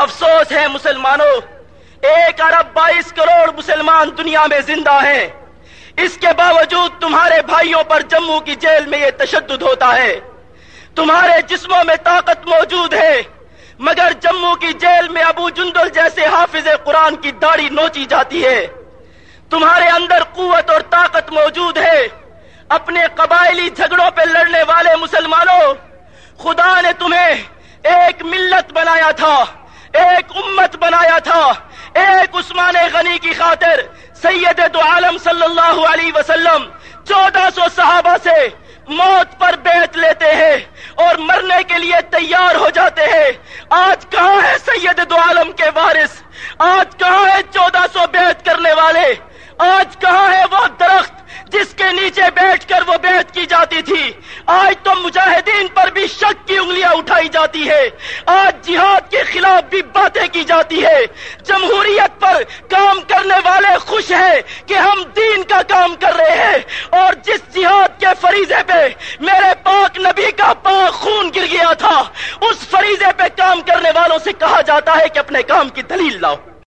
افسوس ہے مسلمانوں، ایک ارب بائیس کروڑ مسلمان دنیا میں زندہ ہیں۔ اس کے باوجود تمہارے بھائیوں پر جموں کی جیل میں یہ تشدد ہوتا ہے۔ تمہارے جسموں میں طاقت موجود ہے، مگر جموں کی جیل میں ابو جندل جیسے حافظ قرآن کی داڑھی نوچی جاتی ہے۔ تمہارے اندر قوت اور طاقت موجود ہے۔ اپنے قبائلی جھگڑوں پہ لڑنے والے مسلمانوں، خدا نے تمہیں ایک ملت بنایا تھا۔ ایک امت بنایا تھا۔ ایک عثمان غنی کی خاطر سید دو عالم صلی اللہ علیہ وسلم چودہ سو صحابہ سے موت پر بیت لیتے ہیں اور مرنے کے لیے تیار ہو جاتے ہیں۔ آج کہاں ہے سید دو عالم کے وارث؟ آج کہاں ہے چودہ سو بیت کرنے والے؟ آج کہاں ہے وہ درخت جس کے نیچے بیٹھ کر وہ بیعت کی جاتی تھی، آج تو مجاہدین پر بھی شک کی انگلیاں اٹھائی جاتی ہے آج جہاد کے خلاف بھی باتیں کی جاتی ہے جمہوریت پر کام کرنے والے خوش ہیں کہ ہم دین کا کام کر رہے ہیں۔ اور جس جہاد کے فریضے پہ میرے پاک نبی کا پاک خون گر گیا تھا، اس فریضے پہ کام کرنے والوں سے کہا جاتا ہے کہ اپنے کام کی دلیل لاؤ۔